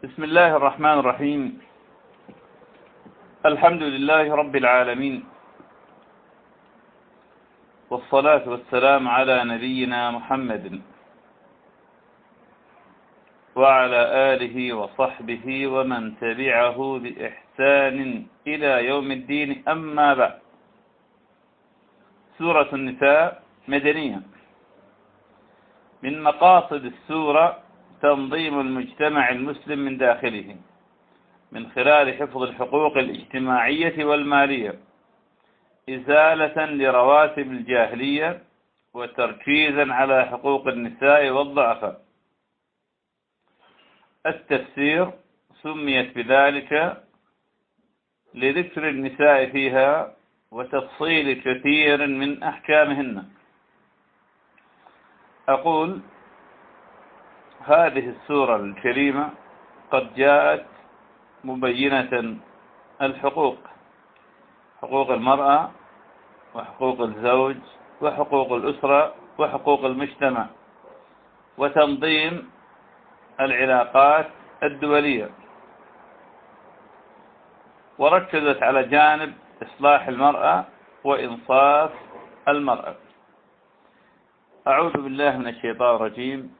بسم الله الرحمن الرحيم. الحمد لله رب العالمين. والصلاة والسلام على نبينا محمد وعلى آله وصحبه ومن تبعه بإحسان إلى يوم الدين. أما بعد سورة النساء مدنية. من مقاصد السورة تنظيم المجتمع المسلم من داخله من خلال حفظ الحقوق الاجتماعية والمالية إزالة لرواتب الجاهلية وتركيزا على حقوق النساء والضعفاء. التفسير سميت بذلك لذكر النساء فيها وتفصيل كثير من أحكامهن. أقول هذه السورة الكريمة قد جاءت مبينة الحقوق حقوق المرأة وحقوق الزوج وحقوق الأسرة وحقوق المجتمع وتنظيم العلاقات الدولية. وركزت على جانب إصلاح المرأة وإنصاف المرأة. أعوذ بالله من الشيطان الرجيم.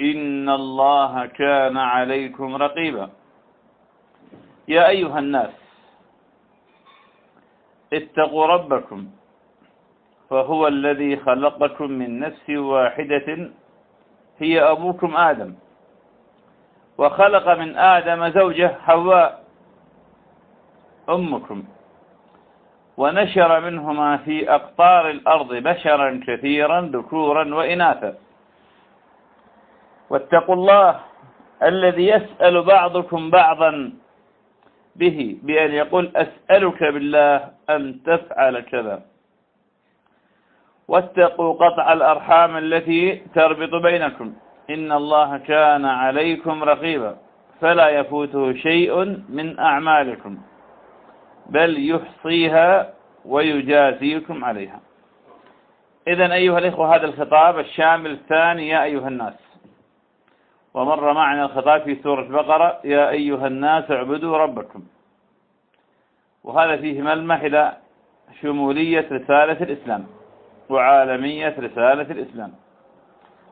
إن الله كان عليكم رقيبا. يا أيها الناس اتقوا ربكم فهو الذي خلقكم من نفس واحدة هي أبوكم آدم. وخلق من آدم زوجة حواء أمكم. ونشر منهما في أقطار الأرض بشرا كثيرا ذكورا وإناثا. واتقوا الله الذي يسأل بعضكم بعضا به بأن يقول أسألك بالله أن تفعل كذا. واتقوا قطع الأرحام التي تربط بينكم. إن الله كان عليكم رقيبا. فلا يفوته شيء من أعمالكم. بل يحصيها ويجازيكم عليها. إذا أيها الإخوة هذا الخطاب الشامل الثاني يا أيها الناس. ومر معنا الخطاب في سورة بقرة يا أيها الناس اعبدوا ربكم. وهذا فيه ملمح إلى شمولية رسالة الإسلام وعالمية رسالة الإسلام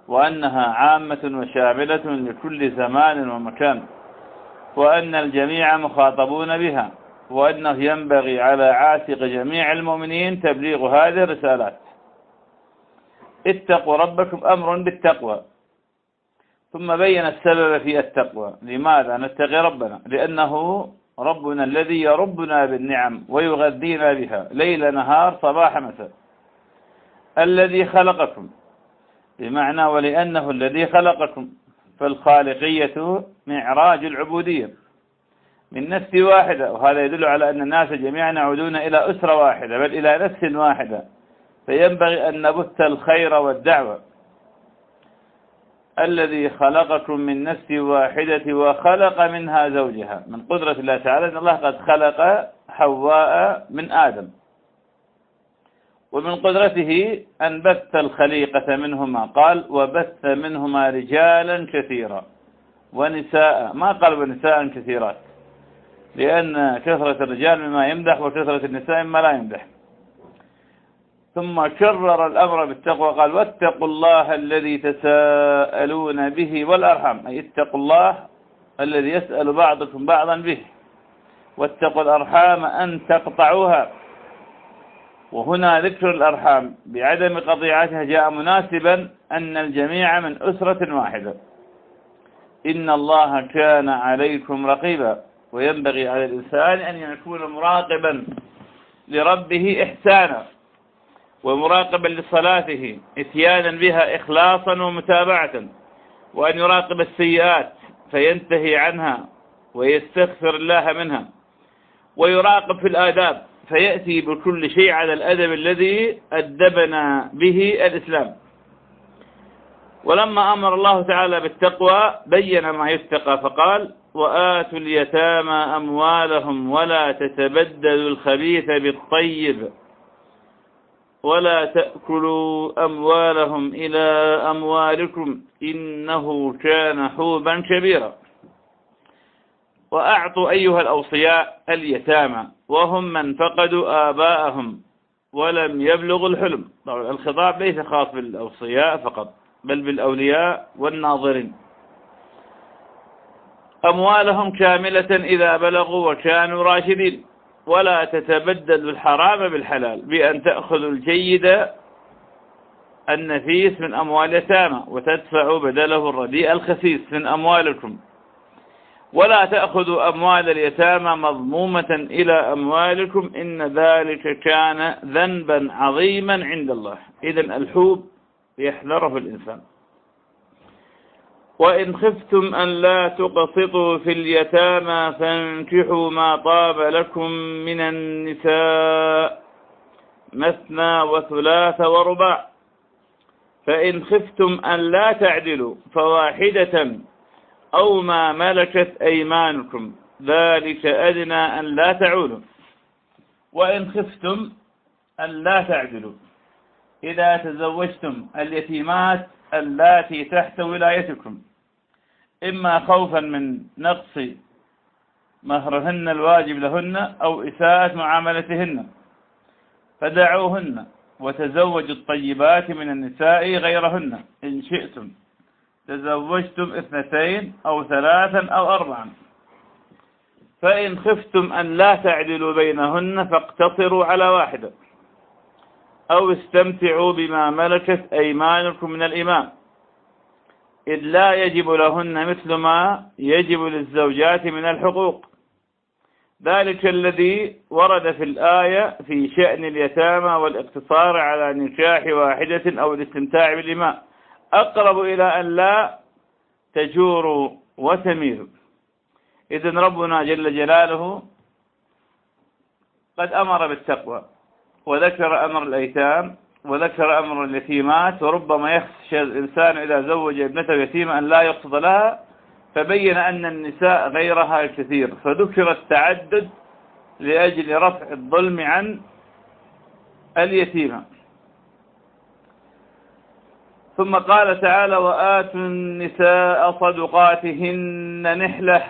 وأنها عامة وشاملة لكل زمان ومكان وأن الجميع مخاطبون بها وأنه ينبغي على عاتق جميع المؤمنين تبليغ هذه الرسالات. اتقوا ربكم أمر بالتقوى. ثم بين السبب في التقوى. لماذا؟ نتقي ربنا. لأنه ربنا الذي يربنا بالنعم ويغذينا بها. ليل نهار صباح مساء. الذي خلقكم. بمعنى ولأنه الذي خلقكم. فالخالقية معراج العبودية. من نفس واحدة. وهذا يدل على أن الناس جميعا يعودون إلى أسرة واحدة بل إلى نفس واحدة. فينبغي أن نبث الخير والدعوة. الذي خلقكم من نفس واحدة وخلق منها زوجها. من قدرة الله تعالى أن الله قد خلق حواء من آدم. ومن قدرته أن بث الخليقة منهما. قال وبث منهما رجالا كثيرا. ونساء. ما قال ونساء كثيرات؟ لأن كثرة الرجال مما يمدح وكثرة النساء مما لا يمدح. ثم كرر الأمر بالتقوى قال واتقوا الله الذي تساءلون به والأرحم أي اتقوا الله الذي يسأل بعضكم بعضا به. واتقوا الأرحام أن تقطعوها. وهنا ذكر الأرحام. بعدم قطيعتها جاء مناسبا أن الجميع من أسرة واحدة. إن الله كان عليكم رقيبا. وينبغي على الإنسان أن يكون مراقبا لربه إحسانا. ومراقبا لصلاته إتيانا بها إخلاصا ومتابعة وأن يراقب السيئات فينتهي عنها ويستغفر الله منها ويراقب في الآداب فيأتي بكل شيء على الأدب الذي أدبنا به الإسلام. ولما أمر الله تعالى بالتقوى بين ما يتقى فقال وآتوا اليتامى أموالهم ولا تتبدلوا الخبيث بالطيب ولا تأكلوا أموالهم إلى أموالكم إنه كان حوبا كبيرا. وأعطوا أيها الأوصياء اليتامى وهم من فقدوا آباءهم ولم يبلغوا الحلم. طبعا الخطاب ليس خاص بالأوصياء فقط بل بالأولياء والناظرين. أموالهم كاملة إذا بلغوا وكانوا راشدين. ولا تتبدل الحرام بالحلال بأن تأخذوا الجيد النفيس من أموال يتامى وتدفعوا بدله الرديء الخسيس من أموالكم. ولا تأخذوا أموال اليتامى مضمومة إلى أموالكم إن ذلك كان ذنبا عظيما عند الله. إذا الحوب يحذره الإنسان. وإن خفتم أن لا تقسطوا في اليتامى فانكحوا ما طاب لكم من النساء مثنى وثلاث ورباع. فإن خفتم أن لا تعدلوا فواحدة أو ما ملكت أيمانكم ذلك أدنى أن لا تعودوا. وإن خفتم أن لا تعدلوا. إذا تزوجتم اليتيمات اللاتي تحت ولايتكم. إما خوفا من نقص مهرهن الواجب لهن أو إساءة معاملتهن فدعوهن وتزوجوا الطيبات من النساء غيرهن إن شئتم. تزوجتم اثنتين أو ثلاثا أو أربعا. فإن خفتم أن لا تعدلوا بينهن فاقتصروا على واحدة أو استمتعوا بما ملكت أيمانكم من الإمام إذ لا يجب لهن مثل ما يجب للزوجات من الحقوق. ذلك الذي ورد في الآية في شأن اليتامى والاقتصار على نكاح واحدة أو الاستمتاع بالإماء أقرب إلى أن لا تجور وتميل إذن ربنا جل جلاله قد أمر بالتقوى وذكر أمر الأيتام وذكر أمر اليتيمات وربما يخشى الإنسان إذا زوج ابنته يتيمة أن لا يقصد لها فبين أن النساء غيرها الكثير فذكر التعدد لأجل رفع الظلم عن اليتيمة. ثم قال تعالى وآتوا النساء صدقاتهن نحلة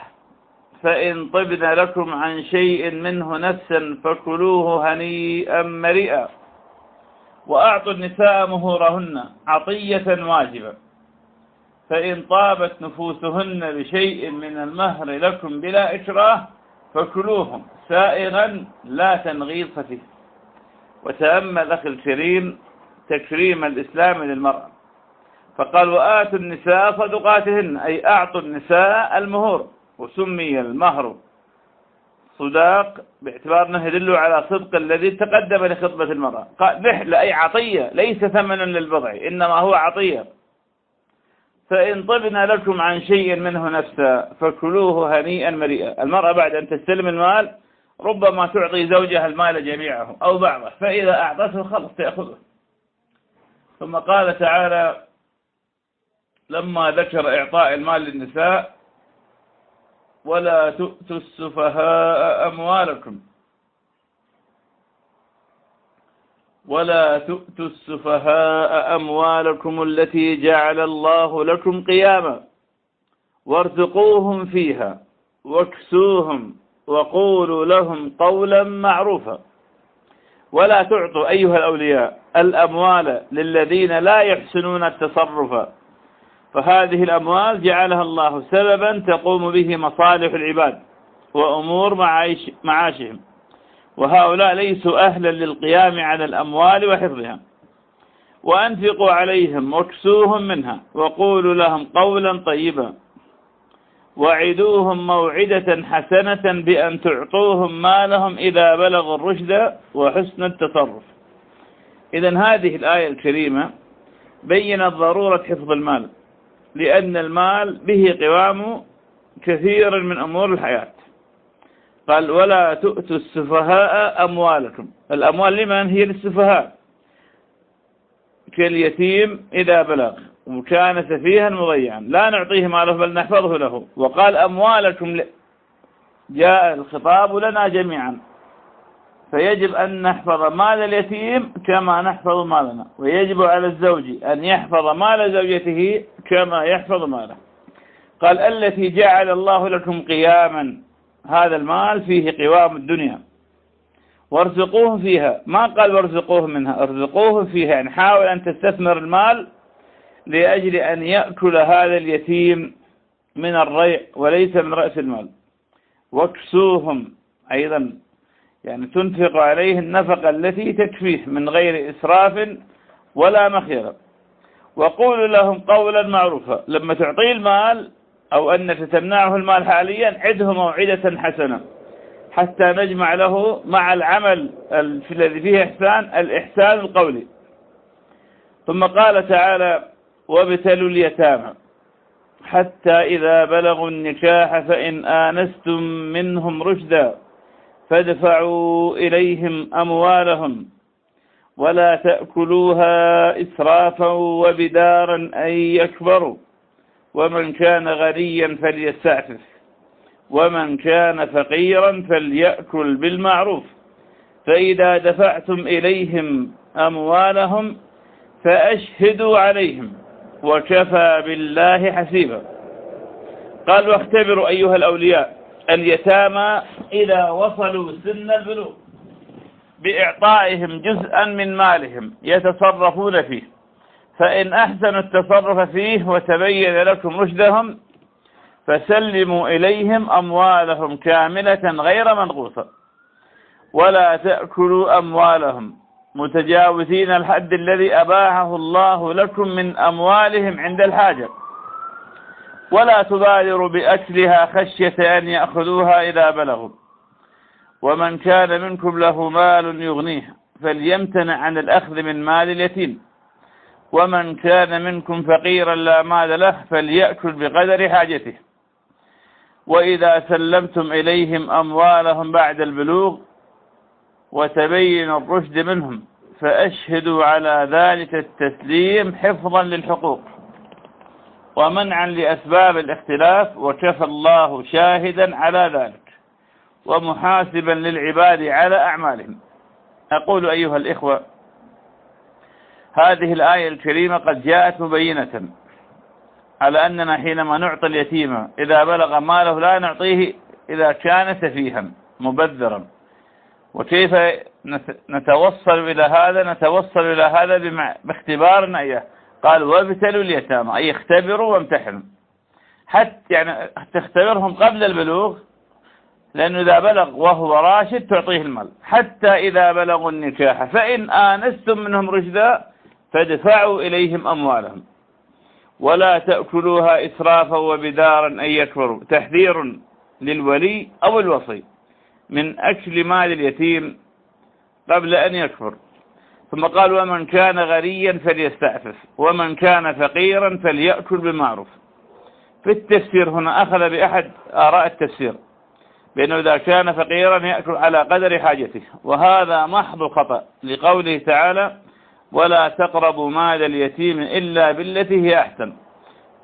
فإن طبن لكم عن شيء منه نفسا فكلوه هنيئا مريئا. وأعطوا النساء مهورهن عطية واجبة. فإن طابت نفوسهن بشيء من المهر لكم بلا إكراه فكلوهم سائغا لا تنغيص فيه. وتأمل أخي الكريم تكريم الإسلام للمرأة. فقال وآتوا النساء صدقاتهن أي أعطوا النساء المهور وسمي المهر صداق باعتبار أنه يدل على صدق الذي تقدم لخطبة المرأة. قال نحلة أي عطية ليس ثمنا للبضع إنما هو عطية. فإن طبنا لكم عن شيء منه نفسا فكلوه هنيئا مريئا. المرأة بعد أن تستلم المال ربما تعطي زوجها المال جميعه أو بعضه فإذا أعطته خلص تأخذه. ثم قال تعالى لما ذكر إعطاء المال للنساء ولا تؤتوا السفهاء أموالكم. ولا تؤتوا السفهاء أموالكم التي جعل الله لكم قياما وارزقوهم فيها واكسوهم وقولوا لهم قولا معروفا. ولا تعطوا أيها الأولياء الأموال للذين لا يحسنون التصرف. فهذه الأموال جعلها الله سببا تقوم به مصالح العباد وأمور معايش معاشهم. وهؤلاء ليسوا أهلا للقيام على الأموال وحفظها. وأنفقوا عليهم واكسوهم منها وقولوا لهم قولا طيبا. وعدوهم موعدة حسنة بأن تعطوهم مالهم إذا بلغوا الرشد وحسن التصرف. إذا هذه الآية الكريمة بينت ضرورة حفظ المال. لأن المال به قوام كثير من أمور الحياة. قال ولا تؤتوا السفهاء أموالكم. الأموال لمن؟ هي للسفهاء. كاليتيم إذا بلغ وكان سفيها مضيعا. لا نعطيه ماله بل نحفظه له. وقال أموالكم جاء الخطاب لنا جميعا. فيجب أن نحفظ مال اليتيم كما نحفظ مالنا. ويجب على الزوج أن يحفظ مال زوجته كما يحفظ ماله. قال التي جعل الله لكم قياما هذا المال فيه قوام الدنيا. وارزقوه فيها. ما قال وارزقوه منها؟ ارزقوه فيها. يعني حاول أن تستثمر المال لأجل أن يأكل هذا اليتيم من الريع وليس من رأس المال. واكسوهم. أيضا يعني تنفق عليه النفقة التي تكفيه من غير إسراف ولا مخيرة. وقول لهم قولا معروفا. لما تعطيه المال أو أنك تمنعه المال حاليا عده موعدة حسنة. حتى نجمع له مع العمل الذي فيه إحسان الإحسان القولي. ثم قال تعالى وابتلوا اليتامى. حتى إذا بلغوا النكاح فإن آنستم منهم رشدا فادفعوا إليهم أموالهم. ولا تأكلوها إسرافا وبدارا أن يكبروا. ومن كان غنيا فليستعفف. ومن كان فقيرا فليأكل بالمعروف. فإذا دفعتم إليهم أموالهم فأشهدوا عليهم وكفى بالله حسيبا. قال واختبروا أيها الأولياء اليتامى إذا وصلوا سن البلوغ. بإعطائهم جزءا من مالهم يتصرفون فيه. فإن أحسنوا التصرف فيه وتبين لكم رشدهم فسلموا إليهم أموالهم كاملة غير منقوصة ولا تأكلوا أموالهم متجاوزين الحد الذي أباحه الله لكم من أموالهم عند الحاجة. ولا تبادروا بأكلها خشية أن يأخذوها إذا بلغوا. ومن كان منكم له مال يغنيه فليمتنع عن الأخذ من مال اليتيم. ومن كان منكم فقيرا لا مال له فليأكل بقدر حاجته. وإذا سلمتم إليهم أموالهم بعد البلوغ وتبين الرشد منهم فأشهدوا على ذلك التسليم حفظا للحقوق ومنعا لأسباب الاختلاف وكفى الله شاهدا على ذلك. ومحاسبا للعباد على أعمالهم. أقول أيها الإخوة هذه الآية الكريمة قد جاءت مبينة على أننا حينما نعطي اليتيم إذا بلغ ماله لا نعطيه إذا كان سفيها مبذرا. وكيف نتوصل إلى هذا؟ نتوصل إلى هذا باختبارنا إياه قال وابتلوا اليتامى أي اختبروا وامتحنوا. حتى يعني تختبرهم قبل البلوغ لأنه إذا بلغ وهو راشد تعطيه المال. حتى إذا بلغوا النكاح فإن آنستم منهم رشدا فادفعوا إليهم أموالهم. ولا تأكلوها إسرافا وبدارا أن يكبروا. تحذير للولي أو الوصي من أكل مال اليتيم قبل أن يكبر. ثم قال ومن كان غنيا فليستعفف ومن كان فقيرا فليأكل بالمعروف. في التفسير هنا أخذ بأحد آراء التفسير. بأنه إذا كان فقيرا يأكل على قدر حاجته. وهذا محض خطأ لقوله تعالى ولا تقربوا مال اليتيم إلا بالتي هي أحسن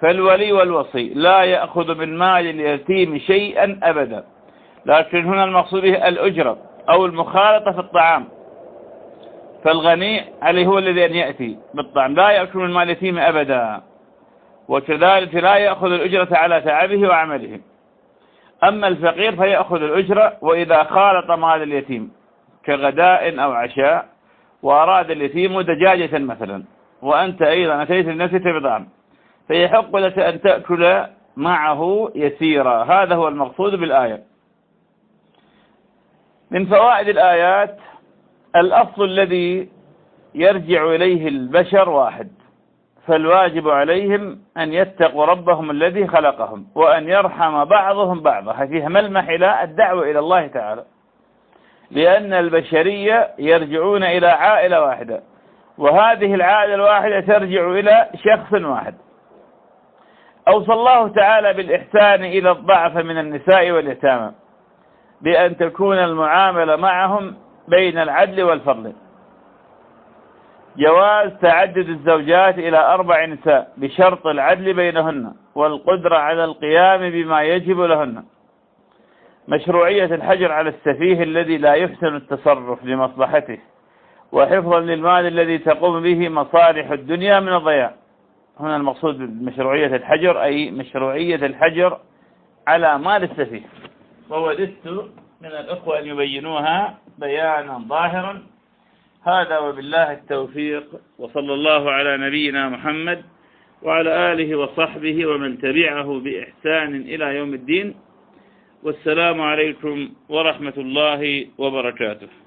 فالولي والوصي لا يأخذ من مال اليتيم شيئا أبدا. لكن هنا المقصود به الأجرة أو المخالطة في الطعام. فالغني عليه هو الذي أن يأتي بالطعام لا يأكل من مال اليتيم أبدا. وكذلك لا يأخذ الأجرة على تعبه وعمله. أما الفقير فيأخذ الأجرة وإذا خالط مال اليتيم كغداء أو عشاء وأراد اليتيم دجاجة مثلا وأنت أيضا أتيت لنفسك بطعام فيحق لك أن تأكل معه يسيرا. هذا هو المقصود بالآية. من فوائد الآيات الأصل الذي يرجع إليه البشر واحد. فالواجب عليهم أن يتقوا ربهم الذي خلقهم وأن يرحم بعضهم بعضا. فيها ملمح إلى الدعوة إلى الله تعالى. لأن البشرية يرجعون إلى عائلة واحدة وهذه العائلة الواحدة ترجع إلى شخص واحد. أوصى الله تعالى بالإحسان إلى الضعف من النساء واليتامى بأن تكون المعاملة معهم بين العدل والفضل. جواز تعدد الزوجات إلى أربع نساء بشرط العدل بينهن والقدرة على القيام بما يجب لهن. مشروعية الحجر على السفيه الذي لا يحسن التصرف لمصلحته وحفظا للمال الذي تقوم به مصالح الدنيا من الضياع. هنا المقصود بمشروعية الحجر أي مشروعية الحجر على مال السفيه. ووددت من الأخوة أن يبينوها بيانا ظاهرا هذا وبالله التوفيق وصلى الله على نبينا محمد وعلى آله وصحبه ومن تبعه بإحسان إلى يوم الدين. والسلام عليكم ورحمة الله وبركاته.